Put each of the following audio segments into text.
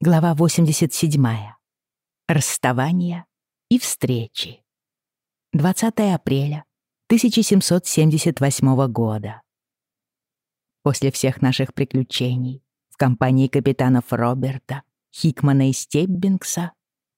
Глава 87. Расставание и встречи. 20 апреля 1778 года. После всех наших приключений в компании капитанов Роберта, Хикмана и Стеббингса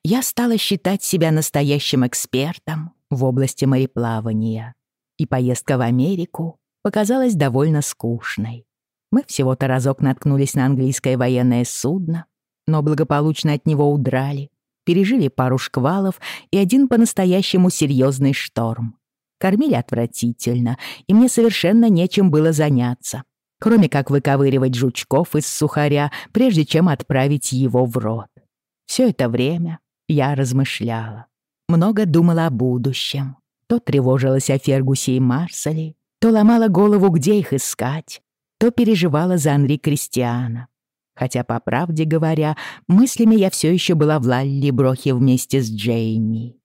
я стала считать себя настоящим экспертом в области мореплавания, и поездка в Америку показалась довольно скучной. Мы всего-то разок наткнулись на английское военное судно — но благополучно от него удрали, пережили пару шквалов и один по-настоящему серьезный шторм. Кормили отвратительно, и мне совершенно нечем было заняться, кроме как выковыривать жучков из сухаря, прежде чем отправить его в рот. Все это время я размышляла. Много думала о будущем. То тревожилась о Фергусе и Марселе, то ломала голову, где их искать, то переживала за Анри Кристиана, Хотя, по правде говоря, мыслями я все еще была в Лалли-Брохе вместе с Джейми.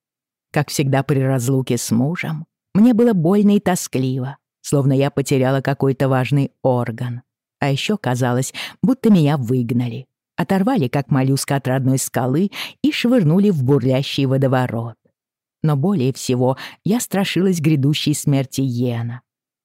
Как всегда при разлуке с мужем, мне было больно и тоскливо, словно я потеряла какой-то важный орган. А еще казалось, будто меня выгнали, оторвали как моллюска от родной скалы и швырнули в бурлящий водоворот. Но более всего я страшилась грядущей смерти Йена.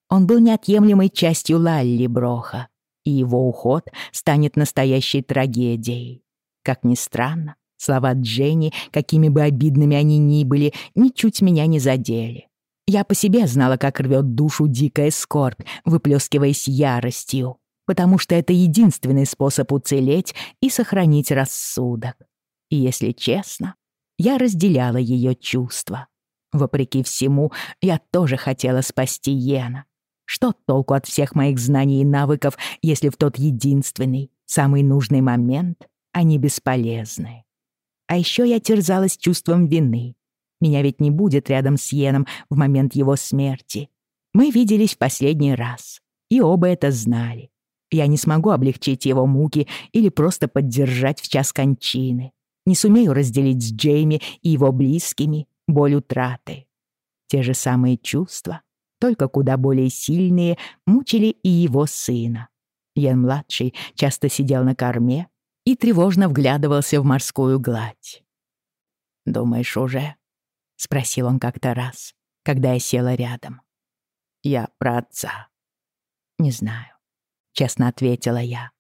Он был неотъемлемой частью Лалли Броха, и его уход станет настоящей трагедией. Как ни странно, слова Дженни, какими бы обидными они ни были, ничуть меня не задели. Я по себе знала, как рвет душу дикая скорбь, выплескиваясь яростью, потому что это единственный способ уцелеть и сохранить рассудок. И если честно, я разделяла ее чувства. Вопреки всему, я тоже хотела спасти Йена, что толку от всех моих знаний и навыков, если в тот единственный, самый нужный момент они бесполезны? А еще я терзалась чувством вины. Меня ведь не будет рядом с Йеном в момент его смерти. Мы виделись последний раз, и оба это знали. Я не смогу облегчить его муки или просто поддержать в час кончины. Не сумею разделить с Джейми и его близкими боль утраты. Те же самые чувства только куда более сильные, мучили и его сына. Ян-младший часто сидел на корме и тревожно вглядывался в морскую гладь. «Думаешь, уже?» — спросил он как-то раз, когда я села рядом. «Я про отца». «Не знаю», — честно ответила я.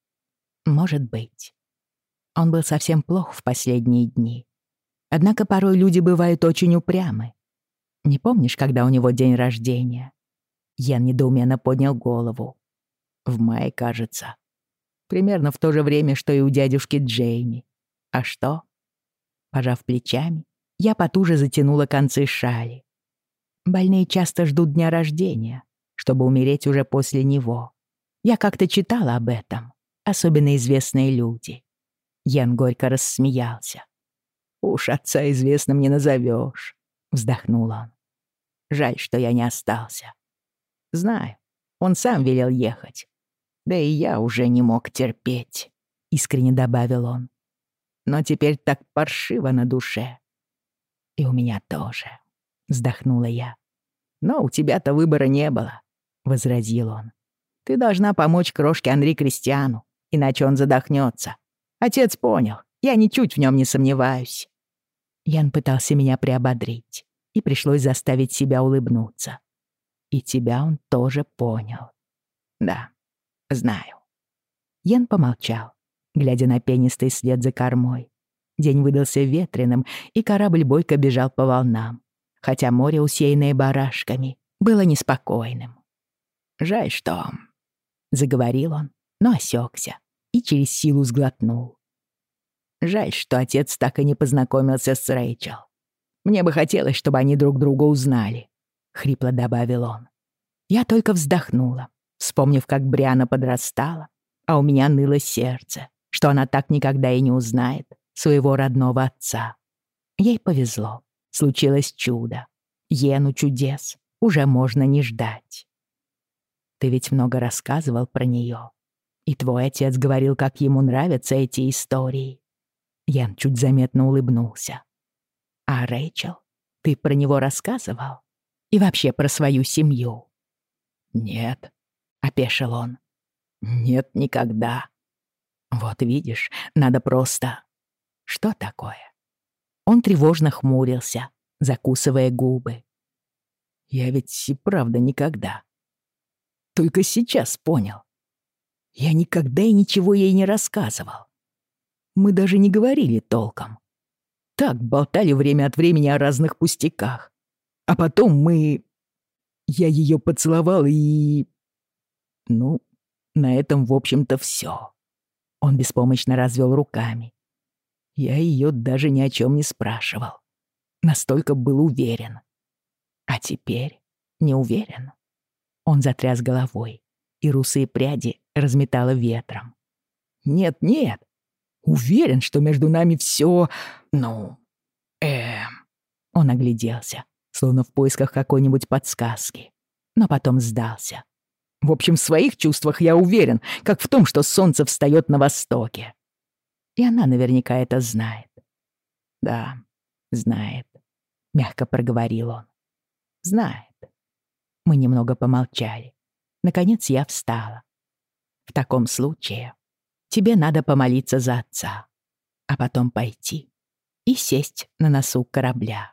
«Может быть». Он был совсем плох в последние дни. Однако порой люди бывают очень упрямы. Не помнишь, когда у него день рождения?» Ян недоуменно поднял голову. «В мае, кажется. Примерно в то же время, что и у дядюшки Джейми. А что?» Пожав плечами, я потуже затянула концы шали. Больные часто ждут дня рождения, чтобы умереть уже после него. Я как-то читала об этом, особенно известные люди. Ян горько рассмеялся. «Уж отца известным не назовешь», — вздохнул он. Жаль, что я не остался. Знаю, он сам велел ехать. Да и я уже не мог терпеть, — искренне добавил он. Но теперь так паршиво на душе. И у меня тоже, — вздохнула я. Но у тебя-то выбора не было, — возразил он. Ты должна помочь крошке Анри Кристиану, иначе он задохнется. Отец понял, я ничуть в нем не сомневаюсь. Ян пытался меня приободрить и пришлось заставить себя улыбнуться. И тебя он тоже понял. Да, знаю. Ян помолчал, глядя на пенистый след за кормой. День выдался ветреным, и корабль бойко бежал по волнам, хотя море, усеянное барашками, было неспокойным. «Жаль, что...» — заговорил он, но осекся и через силу сглотнул. «Жаль, что отец так и не познакомился с Рэйчел. Мне бы хотелось, чтобы они друг друга узнали», — хрипло добавил он. Я только вздохнула, вспомнив, как Бриана подрастала, а у меня ныло сердце, что она так никогда и не узнает своего родного отца. Ей повезло, случилось чудо. Ену чудес уже можно не ждать. Ты ведь много рассказывал про нее. И твой отец говорил, как ему нравятся эти истории. Ян чуть заметно улыбнулся. А Рэйчел, ты про него рассказывал? И вообще про свою семью?» «Нет», — опешил он. «Нет, никогда». Вот видишь, надо просто... Что такое? Он тревожно хмурился, закусывая губы. Я ведь и правда никогда. Только сейчас понял. Я никогда и ничего ей не рассказывал. Мы даже не говорили толком. Так болтали время от времени о разных пустяках. А потом мы... Я ее поцеловал и... Ну, на этом, в общем-то, все. Он беспомощно развел руками. Я ее даже ни о чем не спрашивал. Настолько был уверен. А теперь не уверен. Он затряс головой, и русые пряди разметало ветром. «Нет, нет. Уверен, что между нами все, ну, эм...» Он огляделся, словно в поисках какой-нибудь подсказки, но потом сдался. В общем, в своих чувствах я уверен, как в том, что солнце встает на востоке. И она наверняка это знает. Да, знает, мягко проговорил он. Знает. Мы немного помолчали. Наконец я встала. В таком случае тебе надо помолиться за отца, а потом пойти и сесть на носу корабля.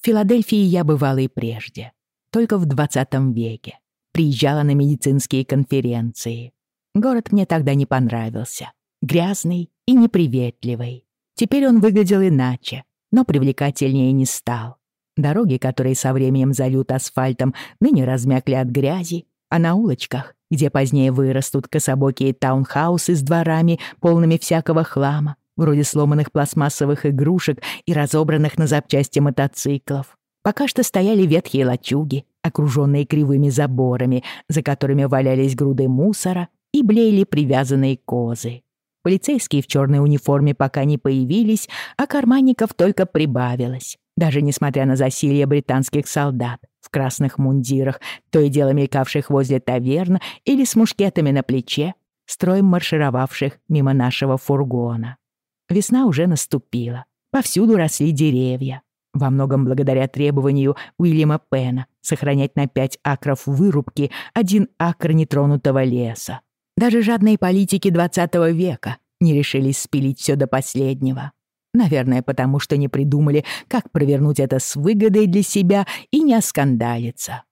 В Филадельфии я бывала и прежде, только в 20 веке. Приезжала на медицинские конференции. Город мне тогда не понравился. Грязный и неприветливый. Теперь он выглядел иначе, но привлекательнее не стал. Дороги, которые со временем зальют асфальтом, ныне размякли от грязи, а на улочках, где позднее вырастут кособокие таунхаусы с дворами, полными всякого хлама, вроде сломанных пластмассовых игрушек и разобранных на запчасти мотоциклов. Пока что стояли ветхие лачуги, окруженные кривыми заборами, за которыми валялись груды мусора и блеяли привязанные козы. Полицейские в черной униформе пока не появились, а карманников только прибавилось, даже несмотря на засилье британских солдат в красных мундирах, то и дело мелькавших возле таверн или с мушкетами на плече, строем маршировавших мимо нашего фургона. Весна уже наступила. Повсюду росли деревья. Во многом благодаря требованию Уильяма Пена сохранять на пять акров вырубки один акр нетронутого леса. Даже жадные политики XX века не решились спилить все до последнего. Наверное, потому что не придумали, как провернуть это с выгодой для себя и не оскандалиться.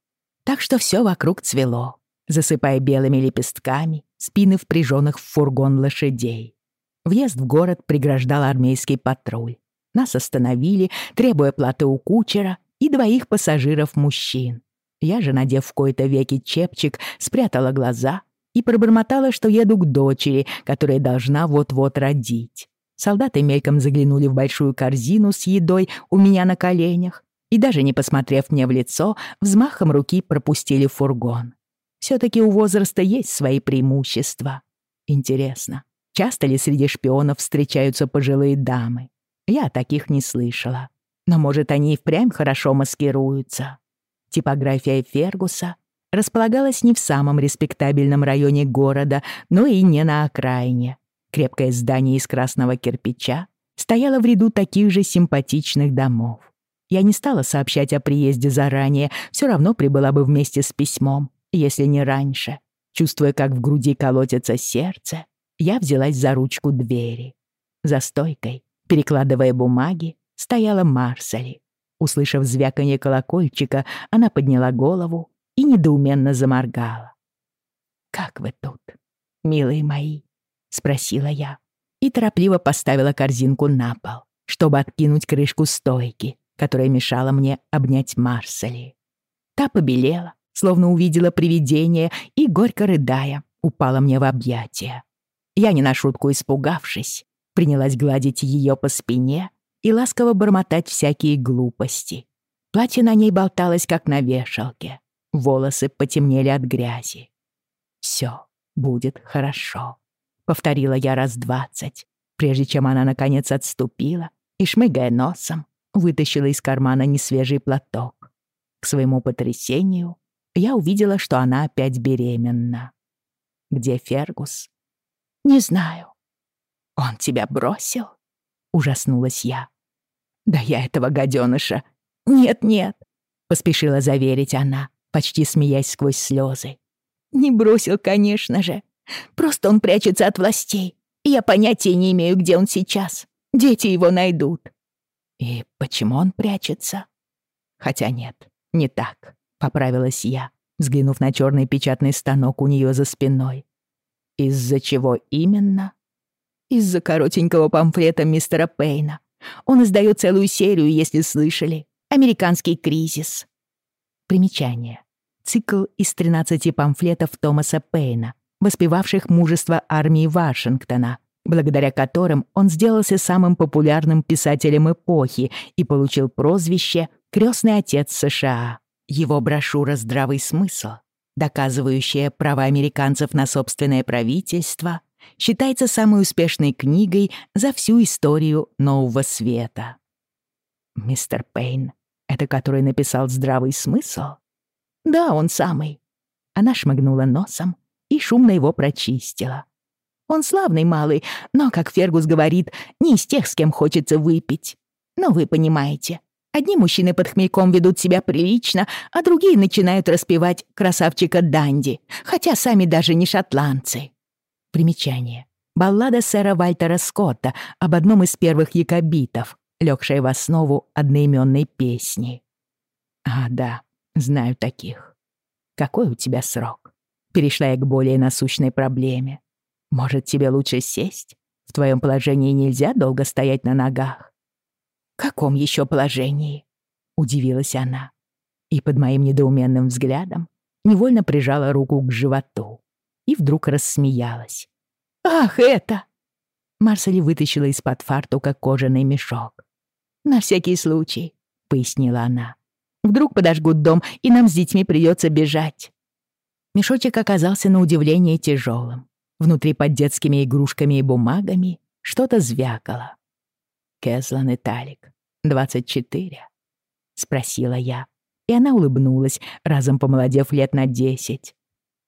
Так что все вокруг цвело, засыпая белыми лепестками спины впряженных в фургон лошадей. Въезд в город преграждал армейский патруль. Нас остановили, требуя платы у кучера и двоих пассажиров-мужчин. Я же, надев в кои-то веки чепчик, спрятала глаза и пробормотала, что еду к дочери, которая должна вот-вот родить. Солдаты мельком заглянули в большую корзину с едой у меня на коленях и, даже не посмотрев мне в лицо, взмахом руки пропустили фургон. Все-таки у возраста есть свои преимущества. Интересно, Часто ли среди шпионов встречаются пожилые дамы? Я таких не слышала. Но, может, они и впрямь хорошо маскируются. Типография Фергуса располагалась не в самом респектабельном районе города, но и не на окраине. Крепкое здание из красного кирпича стояло в ряду таких же симпатичных домов. Я не стала сообщать о приезде заранее, все равно прибыла бы вместе с письмом, если не раньше. Чувствуя, как в груди колотится сердце, я взялась за ручку двери. За стойкой, перекладывая бумаги, стояла Марсали. Услышав звяканье колокольчика, она подняла голову и недоуменно заморгала. «Как вы тут, милые мои?» — спросила я и торопливо поставила корзинку на пол, чтобы откинуть крышку стойки, которая мешала мне обнять Марсали. Та побелела, словно увидела привидение и, горько рыдая, упала мне в объятия. Я, не на шутку испугавшись, принялась гладить ее по спине и ласково бормотать всякие глупости. Платье на ней болталось, как на вешалке. Волосы потемнели от грязи. «Все будет хорошо», — повторила я раз двадцать, прежде чем она, наконец, отступила и, шмыгая носом, вытащила из кармана несвежий платок. К своему потрясению я увидела, что она опять беременна. Где Фергус? «Не знаю». «Он тебя бросил?» — ужаснулась я. «Да я этого гаденыша...» «Нет-нет», — поспешила заверить она, почти смеясь сквозь слезы. «Не бросил, конечно же. Просто он прячется от властей. Я понятия не имею, где он сейчас. Дети его найдут. И почему он прячется? Хотя нет, не так, поправилась я, взглянув на черный печатный станок у нее за спиной. Из-за чего именно? Из-за коротенького памфлета мистера Пейна. Он издает целую серию, если слышали. «Американский кризис». Примечание. Цикл из 13 памфлетов Томаса Пейна, воспевавших мужество армии Вашингтона, благодаря которым он сделался самым популярным писателем эпохи и получил прозвище «Крестный отец США». Его брошюра «Здравый смысл», доказывающая права американцев на собственное правительство, считается самой успешной книгой за всю историю Нового Света. Мистер Пейн, это который написал «Здравый смысл»? Да, он самый. Она шмыгнула носом и шумно его прочистила. Он славный малый, но, как Фергус говорит, не из тех, с кем хочется выпить. Но вы понимаете, одни мужчины под хмельком ведут себя прилично, а другие начинают распевать красавчика Данди, хотя сами даже не шотландцы. Примечание. Баллада сэра Вальтера Скотта об одном из первых якобитов, легшая в основу одноименной песни. А, да, знаю таких. Какой у тебя срок? Перешла я к более насущной проблеме. Может, тебе лучше сесть? В твоем положении нельзя долго стоять на ногах. В каком еще положении? Удивилась она. И под моим недоуменным взглядом невольно прижала руку к животу и вдруг рассмеялась. «Ах, это!» Марсели вытащила из-под фартука кожаный мешок. «На всякий случай», — пояснила она. «Вдруг подожгут дом, и нам с детьми придется бежать». Мешочек оказался на удивление тяжелым. Внутри под детскими игрушками и бумагами что-то звякало. «Кезлан и Талик, 24?» — спросила я. И она улыбнулась, разом помолодев лет на десять.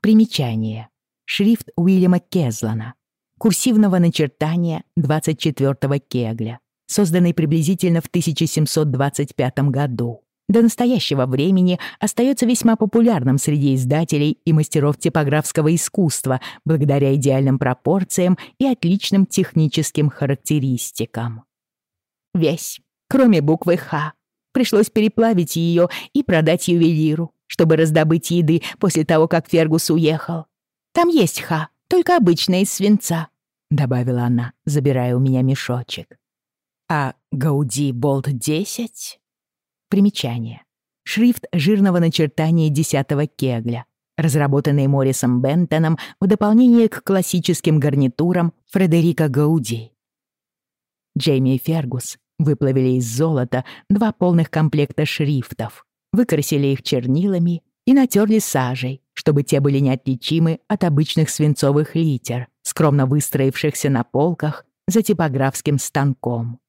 Примечание шрифт Уильяма Кезлана, курсивного начертания 24-го кегля, созданный приблизительно в 1725 году. До настоящего времени остается весьма популярным среди издателей и мастеров типографского искусства благодаря идеальным пропорциям и отличным техническим характеристикам. Весь, кроме буквы «Х», пришлось переплавить ее и продать ювелиру, чтобы раздобыть еды после того, как Фергус уехал. Там есть ха, только обычная из свинца», — добавила она, забирая у меня мешочек. «А Гауди Болт-10?» Примечание. Шрифт жирного начертания десятого кегля, разработанный Моррисом Бентоном в дополнение к классическим гарнитурам Фредерика Гауди. Джейми и Фергус выплавили из золота два полных комплекта шрифтов, выкрасили их чернилами и натерли сажей, чтобы те были неотличимы от обычных свинцовых литер, скромно выстроившихся на полках за типографским станком.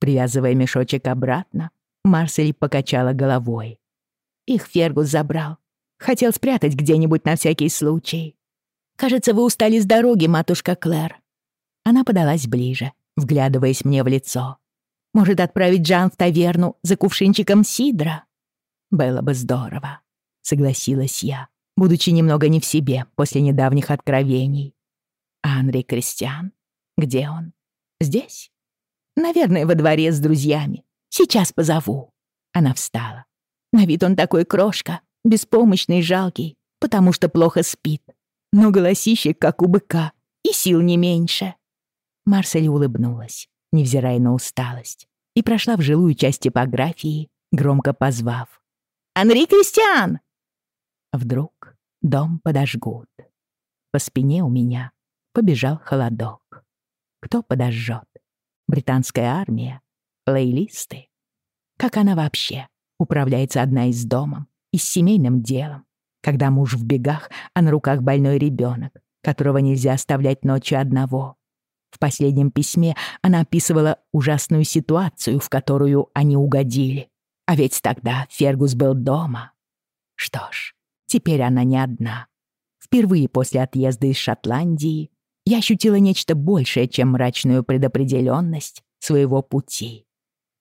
Привязывая мешочек обратно, Марсель покачала головой. «Их Фергус забрал. Хотел спрятать где-нибудь на всякий случай. Кажется, вы устали с дороги, матушка Клэр». Она подалась ближе, вглядываясь мне в лицо. «Может, отправить Джан в таверну за кувшинчиком сидра?» «Было бы здорово», — согласилась я будучи немного не в себе после недавних откровений. А Андрей Кристиан? Где он? Здесь? Наверное, во дворе с друзьями. Сейчас позову. Она встала. На вид он такой крошка, беспомощный жалкий, потому что плохо спит. Но голосище, как у быка, и сил не меньше. Марсель улыбнулась, невзирая на усталость, и прошла в жилую часть типографии, громко позвав. «Анри Кристиан!» Вдруг дом подожгут. По спине у меня побежал холодок. Кто подожжет? Британская армия? Плейлисты? Как она вообще управляется одна из домом и с семейным делом, когда муж в бегах, а на руках больной ребенок, которого нельзя оставлять ночью одного? В последнем письме она описывала ужасную ситуацию, в которую они угодили. А ведь тогда Фергус был дома. Что ж, Теперь она не одна. Впервые после отъезда из Шотландии я ощутила нечто большее, чем мрачную предопределенность своего пути.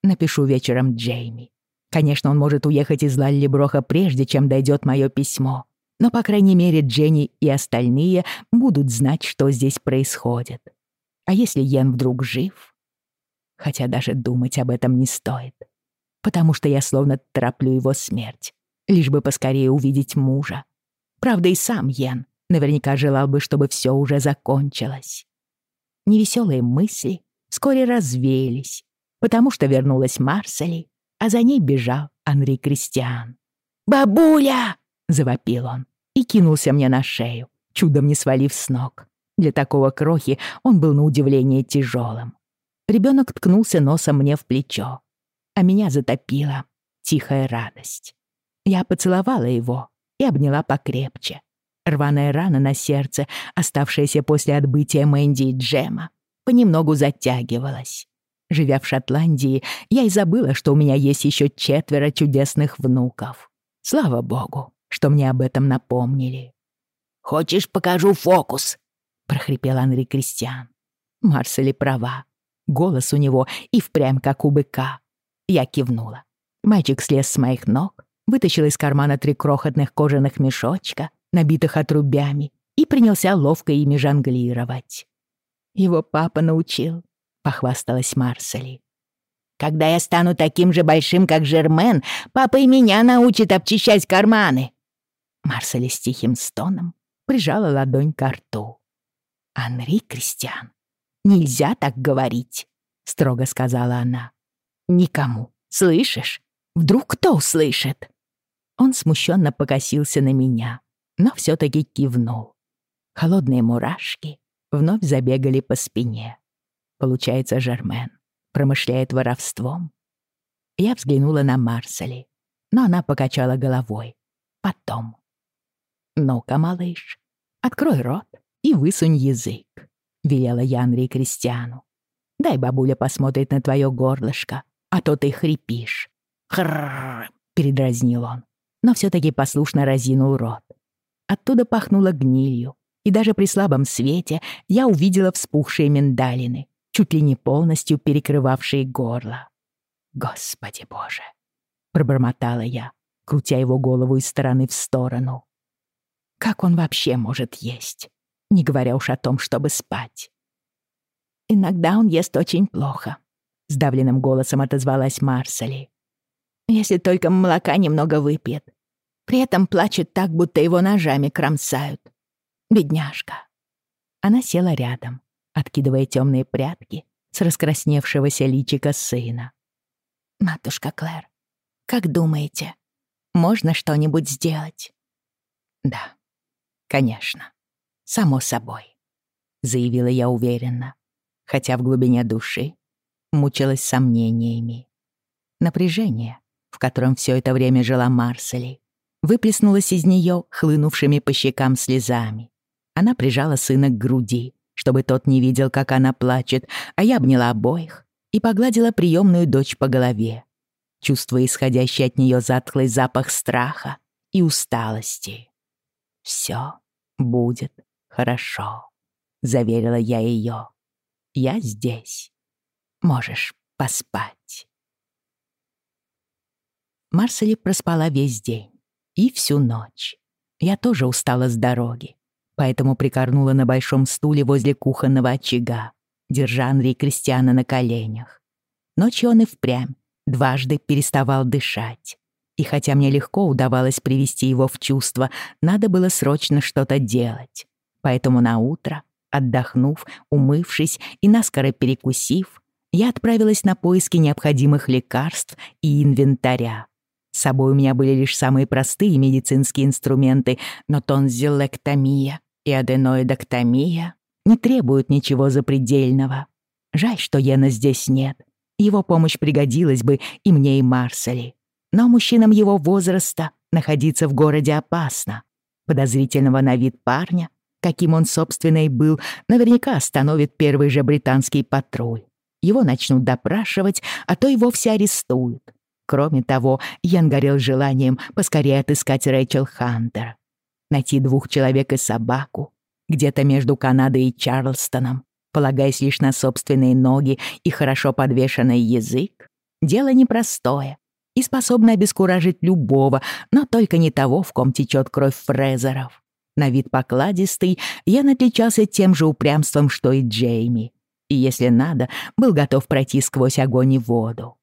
Напишу вечером Джейми. Конечно, он может уехать из Лаллиброха прежде, чем дойдет мое письмо. но, по крайней мере, Дженни и остальные будут знать, что здесь происходит. А если Йен вдруг жив? Хотя даже думать об этом не стоит, потому что я словно тороплю его смерть, лишь бы поскорее увидеть мужа. Правда, и сам Йен наверняка желал бы, чтобы все уже закончилось. Невеселые мысли вскоре развеялись, потому что вернулась Марсели, а за ней бежал Анри Кристиан. «Бабуля!» — завопил он и кинулся мне на шею, чудом не свалив с ног. Для такого крохи он был на удивление тяжелым. Ребенок ткнулся носом мне в плечо, а меня затопила тихая радость. Я поцеловала его и обняла покрепче. Рваная рана на сердце, оставшаяся после отбытия Мэнди и Джема, понемногу затягивалась. Живя в Шотландии, я и забыла, что у меня есть еще четверо чудесных внуков. Слава богу, что мне об этом напомнили. «Хочешь, покажу фокус?» — прохрипел Анри Кристиан. Марсели права. Голос у него и впрямь как у быка. Я кивнула. Мальчик слез с моих ног, вытащил из кармана три крохотных кожаных мешочка, набитых отрубями, и принялся ловко ими жонглировать. Его папа научил, — похвасталась Марсели. «Когда я стану таким же большим, как Жермен, папа и меня научит обчищать карманы!» Марсели с тихим стоном прижала ладонь к рту. «Анри, Кристиан, нельзя так говорить», — строго сказала она. «Никому, слышишь? Вдруг кто услышит?» Он смущенно покосился на меня, но все таки кивнул. Холодные мурашки вновь забегали по спине. Получается, Жермен промышляет воровством. Я взглянула на Марсели, но она покачала головой. Потом. «Ну-ка, малыш, открой рот и высунь язык», — велела я Анри Кристиану. «Дай бабуля посмотрит на твое горлышко, а то ты хрипишь». «Хрррр», — передразнил он, но все таки послушно разинул рот. Оттуда пахнуло гнилью, и даже при слабом свете я увидела вспухшие миндалины, чуть ли не полностью перекрывавшие горло. «Господи боже!» — пробормотала я, крутя его голову из стороны в сторону. «Как он вообще может есть, не говоря уж о том, чтобы спать?» «Иногда он ест очень плохо», — сдавленным голосом отозвалась Марсели. «Если только молока немного выпьет. При этом плачет так, будто его ножами кромсают. Бедняжка». Она села рядом, откидывая темные прятки с раскрасневшегося личика сына. «Матушка Клэр, как думаете, можно что-нибудь сделать?» «Да, конечно, само собой», — заявила я уверенно, хотя в глубине души мучилась сомнениями. Напряжение, в котором все это время жила Марсели, выплеснулось из нее хлынувшими по щекам слезами. Она прижала сына к груди, чтобы тот не видел, как она плачет, а я обняла обоих и погладила приемную дочь по голове, чувствуя исходящий от нее затхлый запах страха и усталости. «Все будет хорошо», — заверила я ее. «Я здесь. Можешь поспать». Марсели проспала весь день и всю ночь. Я тоже устала с дороги поэтому прикорнула на большом стуле возле кухонного очага, держа Анри Кристиана на коленях. Ночью он и впрямь дважды переставал дышать. И хотя мне легко удавалось привести его в чувство, надо было срочно что-то делать. Поэтому на утро, отдохнув, умывшись и наскоро перекусив, я отправилась на поиски необходимых лекарств и инвентаря. С собой у меня были лишь самые простые медицинские инструменты, но тонзиллэктомия и аденоидоктомия не требуют ничего запредельного. Жаль, что Йена здесь нет. Его помощь пригодилась бы и мне, и Марсели. Но мужчинам его возраста находиться в городе опасно. Подозрительного на вид парня, каким он, собственно, и был, наверняка остановит первый же британский патруль. Его начнут допрашивать, а то и вовсе арестуют. Кроме того, Ян горел желанием поскорее отыскать Рэйчел Хантер найти двух человек и собаку, где-то между Канадой и Чарльстоном, полагаясь лишь на собственные ноги и хорошо подвешенный язык, дело непростое, и способна обескуражить любого, но только не того, в ком течет кровь фрезеров. На вид покладистый, Ян отличался тем же упрямством, что и Джейми. И, если надо, был готов пройти сквозь огонь и воду.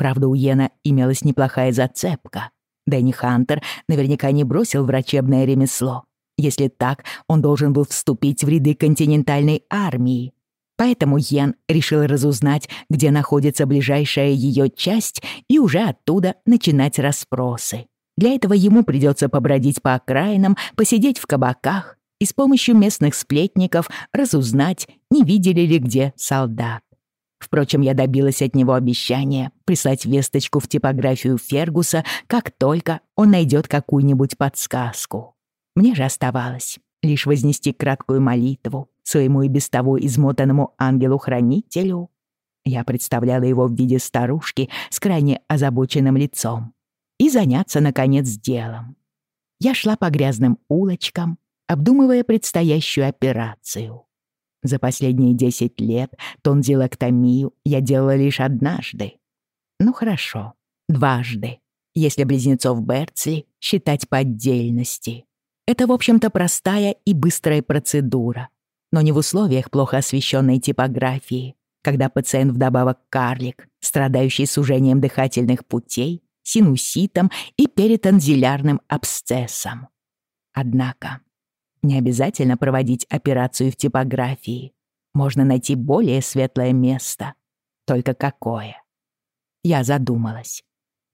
Правда, у Йена имелась неплохая зацепка. Дэнни Хантер наверняка не бросил врачебное ремесло. Если так, он должен был вступить в ряды континентальной армии. Поэтому Йен решил разузнать, где находится ближайшая ее часть, и уже оттуда начинать расспросы. Для этого ему придется побродить по окраинам, посидеть в кабаках и с помощью местных сплетников разузнать, не видели ли где солдат. Впрочем, я добилась от него обещания прислать весточку в типографию Фергуса, как только он найдет какую-нибудь подсказку. Мне же оставалось лишь вознести краткую молитву своему и без того измотанному ангелу-хранителю. Я представляла его в виде старушки с крайне озабоченным лицом и заняться, наконец, делом. Я шла по грязным улочкам, обдумывая предстоящую операцию. За последние десять лет тонзилоктомию я делала лишь однажды. Ну хорошо, дважды, если близнецов Берцли считать по отдельности. Это, в общем-то, простая и быстрая процедура, но не в условиях плохо освещенной типографии, когда пациент вдобавок карлик, страдающий сужением дыхательных путей, синуситом и перитонзилярным абсцессом. Однако не обязательно проводить операцию в типографии. Можно найти более светлое место. Только какое? Я задумалась.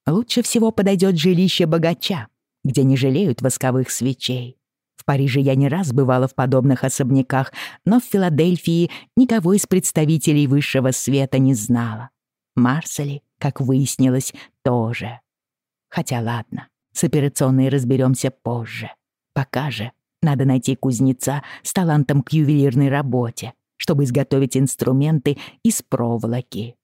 Лучше всего подойдет жилище богача, где не жалеют восковых свечей. В Париже я не раз бывала в подобных особняках, но в Филадельфии никого из представителей высшего света не знала. Марсели, как выяснилось, тоже. Хотя ладно, с операционной разберемся позже. Пока же надо найти кузнеца с талантом к ювелирной работе, чтобы изготовить инструменты из проволоки.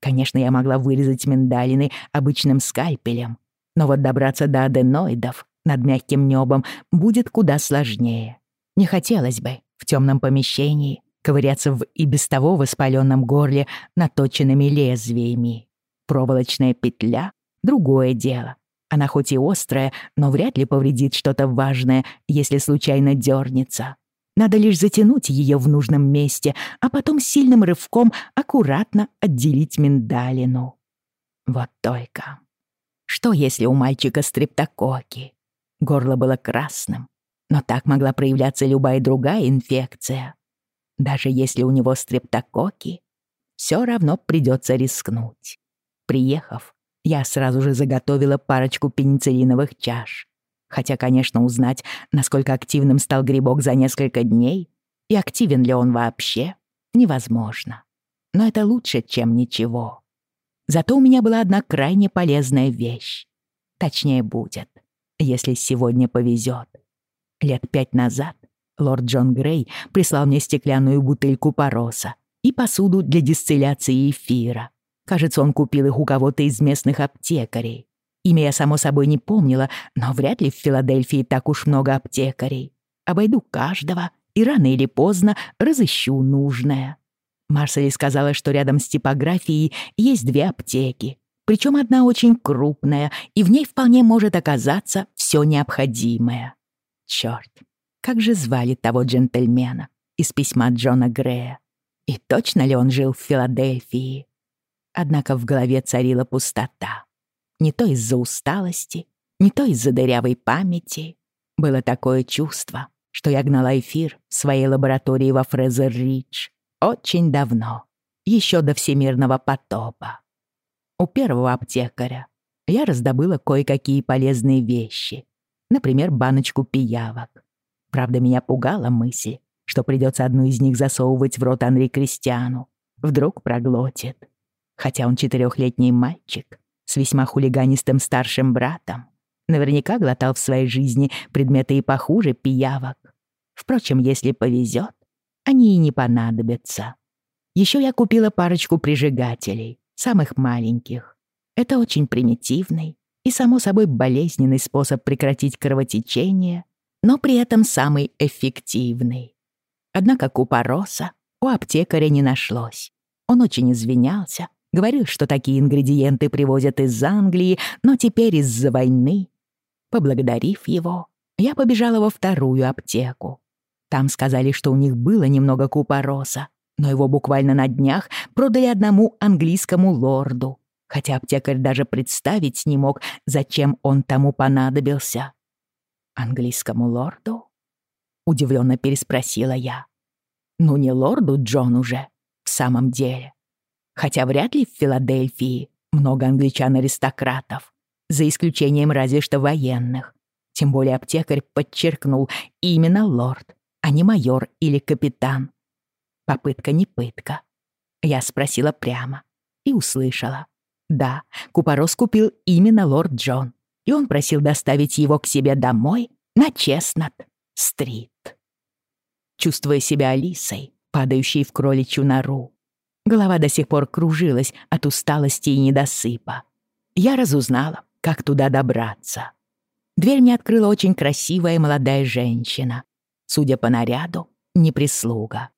Конечно, я могла вырезать миндалины обычным скальпелем, но вот добраться до аденоидов над мягким небом будет куда сложнее. Не хотелось бы в темном помещении ковыряться в и без того воспаленном горле наточенными лезвиями. Проволочная петля — другое дело. Она хоть и острая, но вряд ли повредит что-то важное, если случайно дернется. Надо лишь затянуть ее в нужном месте, а потом сильным рывком аккуратно отделить миндалину. Вот только. Что если у мальчика стрептококи? Горло было красным, но так могла проявляться любая другая инфекция. Даже если у него стрептококи, все равно придется рискнуть. Приехав, я сразу же заготовила парочку пенициллиновых чаш. Хотя, конечно, узнать, насколько активным стал грибок за несколько дней и активен ли он вообще, невозможно. Но это лучше, чем ничего. Зато у меня была одна крайне полезная вещь. Точнее, будет, если сегодня повезет. Лет пять назад лорд Джон Грей прислал мне стеклянную бутыльку пороса и посуду для дистилляции эфира. Кажется, он купил их у кого-то из местных аптекарей. Имя я, само собой, не помнила, но вряд ли в Филадельфии так уж много аптекарей. Обойду каждого и рано или поздно разыщу нужное. Марсели сказала, что рядом с типографией есть две аптеки. Причем одна очень крупная, и в ней вполне может оказаться все необходимое. Черт, как же звали того джентльмена из письма Джона Грея? И точно ли он жил в Филадельфии? Однако в голове царила пустота. Не то из-за усталости, не то из-за дырявой памяти. Было такое чувство, что я гнала эфир в своей лаборатории во Фрезер-Ридж очень давно, еще до всемирного потопа. У первого аптекаря я раздобыла кое-какие полезные вещи, например, баночку пиявок. Правда, меня пугала мысль, что придется одну из них засовывать в рот Анри Кристиану. Вдруг проглотит хотя он четырехлетний мальчик с весьма хулиганистым старшим братом. Наверняка глотал в своей жизни предметы и похуже пиявок. Впрочем, если повезет, они и не понадобятся. Еще я купила парочку прижигателей, самых маленьких. Это очень примитивный и, само собой, болезненный способ прекратить кровотечение, но при этом самый эффективный. Однако купороса у аптекаря не нашлось. Он очень извинялся, Говорил, что такие ингредиенты привозят из Англии, но теперь из-за войны. Поблагодарив его, я побежала во вторую аптеку. Там сказали, что у них было немного купороса, но его буквально на днях продали одному английскому лорду, хотя аптекарь даже представить не мог, зачем он тому понадобился. «Английскому лорду?» — удивленно переспросила я. «Ну не лорду Джон уже, в самом деле. Хотя вряд ли в Филадельфии много англичан-аристократов, за исключением разве что военных. Тем более аптекарь подчеркнул именно лорд, а не майор или капитан. Попытка не пытка. Я спросила прямо и услышала. Да, Купорос купил именно лорд Джон, и он просил доставить его к себе домой на Честнат-стрит. Чувствуя себя Алисой, падающей в кроличью нору, голова до сих пор кружилась от усталости и недосыпа. Я разузнала, как туда добраться. Дверь мне открыла очень красивая молодая женщина. Судя по наряду, не прислуга.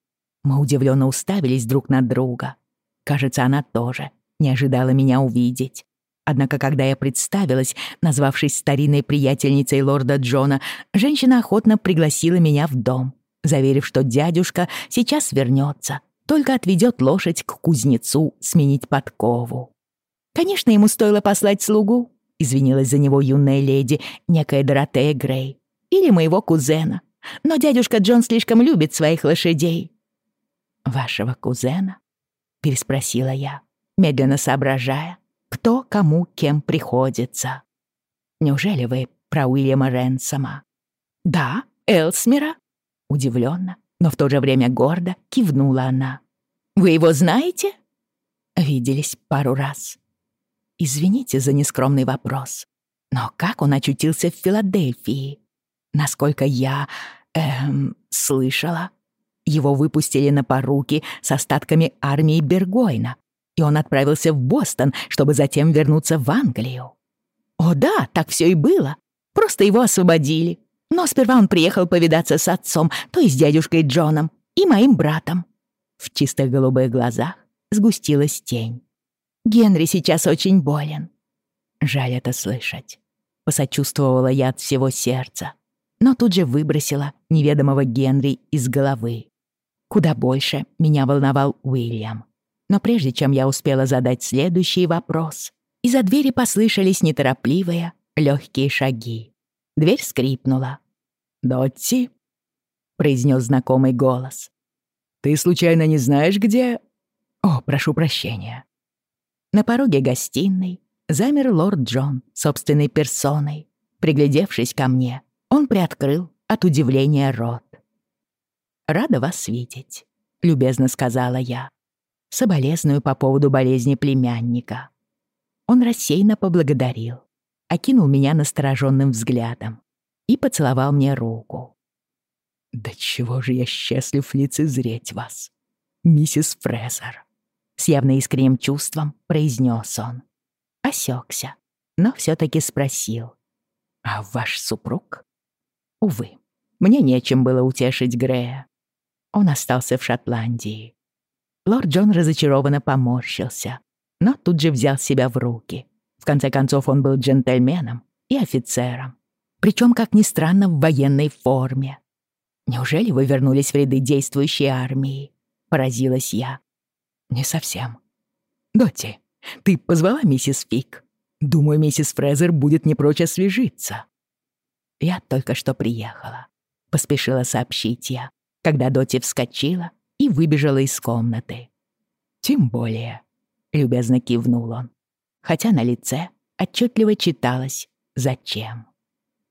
Мы удивленно уставились друг на друга. Кажется, она тоже не ожидала меня увидеть. Однако, когда я представилась, назвавшись старинной приятельницей лорда Джона, женщина охотно пригласила меня в дом, заверив, что дядюшка сейчас вернется, только отведет лошадь к кузнецу сменить подкову. Конечно, ему стоило послать слугу, извинилась за него юная леди, некая Доротея Грей, или моего кузена. Но дядюшка Джон слишком любит своих лошадей. «Вашего кузена?» — переспросила я медленно соображая, кто кому кем приходится. «Неужели вы про Уильяма Ренсома?» «Да, Элсмера?» Удивленно, но в то же время гордо кивнула она. «Вы его знаете?» Виделись пару раз. Извините за нескромный вопрос, но как он очутился в Филадельфии? Насколько я, эм, слышала, его выпустили на поруки с остатками армии Бергойна, и он отправился в Бостон, чтобы затем вернуться в Англию. О да, так все и было. Просто его освободили. Но сперва он приехал повидаться с отцом, то есть дядюшкой Джоном, и моим братом. В чистых голубых глазах сгустилась тень. Генри сейчас очень болен. Жаль это слышать. Посочувствовала я от всего сердца, но тут же выбросила неведомого Генри из головы. Куда больше меня волновал Уильям. Но прежде чем я успела задать следующий вопрос, из-за двери послышались неторопливые, легкие шаги. Дверь скрипнула. «Дотти?» — произнес знакомый голос. «Ты случайно не знаешь, где...» «О, прошу прощения». На пороге гостиной замер лорд Джон собственной персоной. Приглядевшись ко мне, он приоткрыл от удивления рот. «Рада вас видеть», — любезно сказала я соболезную по поводу болезни племянника. Он рассеянно поблагодарил, окинул меня настороженным взглядом и поцеловал мне руку. «Да чего же я счастлив лицезреть вас, миссис Фрезер!» С явно искренним чувством произнес он. Осекся, но все-таки спросил. «А ваш супруг?» Увы, мне нечем было утешить Грея. Он остался в Шотландии. Лорд Джон разочарованно поморщился, но тут же взял себя в руки. Конце концов, он был джентльменом и офицером. Причем, как ни странно, в военной форме. «Неужели вы вернулись в ряды действующей армии?» — поразилась я. «Не совсем». «Дотти, ты позвала миссис Фик? Думаю, миссис Фрезер будет не прочь освежиться». «Я только что приехала», — поспешила сообщить я, когда Дотти вскочила и выбежала из комнаты. «Тем более», — любезно кивнул он, хотя на лице отчетливо читалось «Зачем?».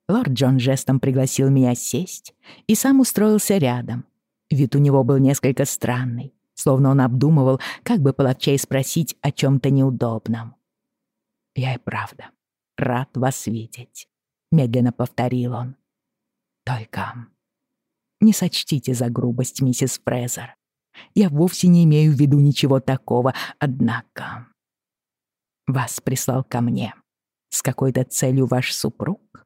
Лорд Джон жестом пригласил меня сесть и сам устроился рядом. Вид у него был несколько странный, словно он обдумывал, как бы половчей спросить о чем-то неудобном. «Я и правда рад вас видеть», — медленно повторил он. «Только не сочтите за грубость, миссис Фрезер. Я вовсе не имею в виду ничего такого, однако... Вас прислал ко мне с какой-то целью ваш супруг?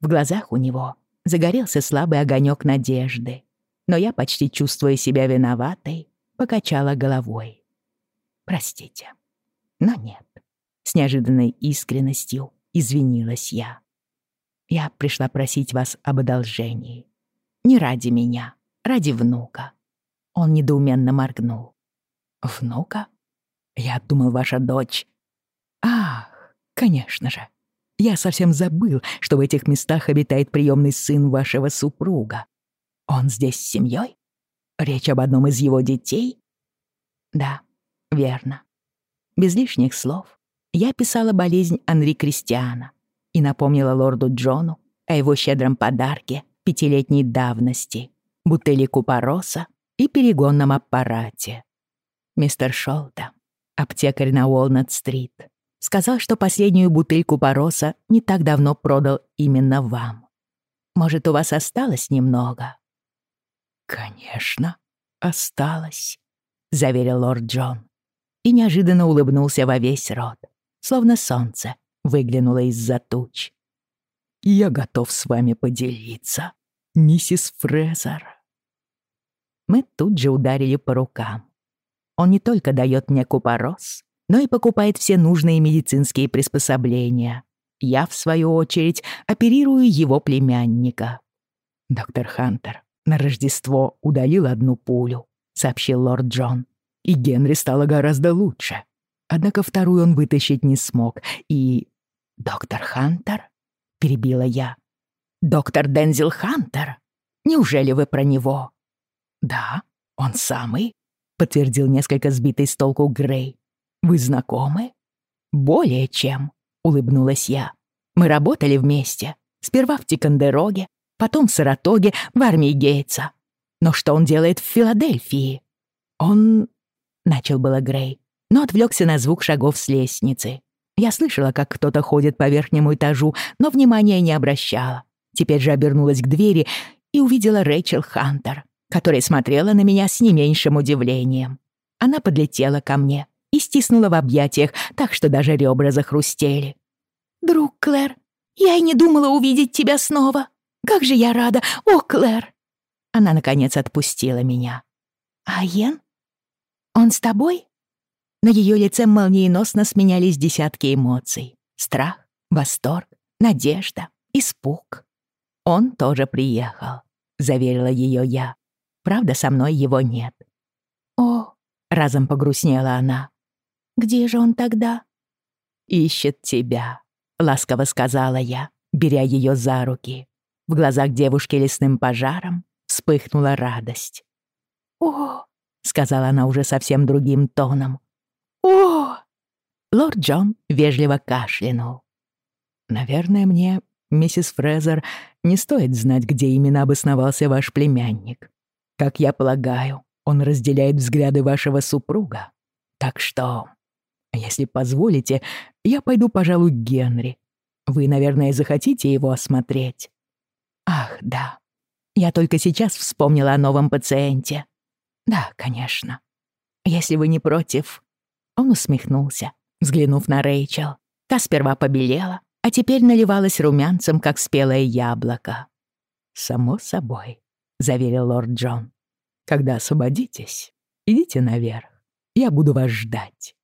В глазах у него загорелся слабый огонек надежды, но я, почти чувствуя себя виноватой, покачала головой. Простите. Но нет. С неожиданной искренностью извинилась я. Я пришла просить вас об одолжении. Не ради меня, ради внука. Он недоуменно моргнул. Внука? Я думал, ваша дочь. Ах, конечно же. Я совсем забыл, что в этих местах обитает приемный сын вашего супруга. Он здесь с семьей? Речь об одном из его детей? Да, верно. Без лишних слов я писала болезнь Анри Кристиана и напомнила лорду Джону о его щедром подарке пятилетней давности, бутыли купороса и перегонном аппарате. Мистер Шолта, аптекарь на Уолнет-стрит, сказал, что последнюю бутыльку пороса не так давно продал именно вам. Может, у вас осталось немного?» «Конечно, осталось», — заверил лорд Джон. И неожиданно улыбнулся во весь рот, словно солнце выглянуло из-за туч. «Я готов с вами поделиться, миссис Фрезер». Мы тут же ударили по рукам. Он не только дает мне купорос, но и покупает все нужные медицинские приспособления. Я, в свою очередь, оперирую его племянника. «Доктор Хантер на Рождество удалил одну пулю», — сообщил лорд Джон. «И Генри стало гораздо лучше. Однако вторую он вытащить не смог, и...» «Доктор Хантер?» — перебила я. «Доктор Дензил Хантер? Неужели вы про него?» «Да, он самый», — подтвердил несколько сбитый с толку Грей. Вы знакомы?» «Более чем», — улыбнулась я. «Мы работали вместе. Сперва в Тикандероге, потом в Саратоге, в армии Гейтса. Но что он делает в Филадельфии?» «Он...» — начал было Грей, но отвлекся на звук шагов с лестницы. Я слышала, как кто-то ходит по верхнему этажу, но внимания не обращала. Теперь же обернулась к двери и увидела Рэйчел Хантер, которая смотрела на меня с не меньшим удивлением. Она подлетела ко мне, и стиснула в объятиях, так что даже ребра захрустели. «Друг Клэр, я и не думала увидеть тебя снова. Как же я рада! О, Клэр!» Она, наконец, отпустила меня. «А Йен? Он с тобой?» На ее лице молниеносно сменялись десятки эмоций. Страх, восторг, надежда, испуг. «Он тоже приехал», — заверила ее я. «Правда, со мной его нет». «О!» — разом погрустнела она. Где же он тогда?» «Ищет тебя», — ласково сказала я, беря ее за руки. В глазах девушки лесным пожаром вспыхнула радость. «О!» — сказала она уже совсем другим тоном. «О!» Лорд Джон вежливо кашлянул. «Наверное, мне, миссис Фрезер, не стоит знать, где именно обосновался ваш племянник. Как я полагаю, он разделяет взгляды вашего супруга. Так что если позволите, я пойду, пожалуй, к Генри. Вы, наверное, захотите его осмотреть. Ах, да. Я только сейчас вспомнила о новом пациенте. Да, конечно. Если вы не против. Он усмехнулся, взглянув на Рэйчел. Та сперва побелела, а теперь наливалась румянцем, как спелое яблоко. «Само собой», — заверил лорд Джон. «Когда освободитесь, идите наверх. Я буду вас ждать».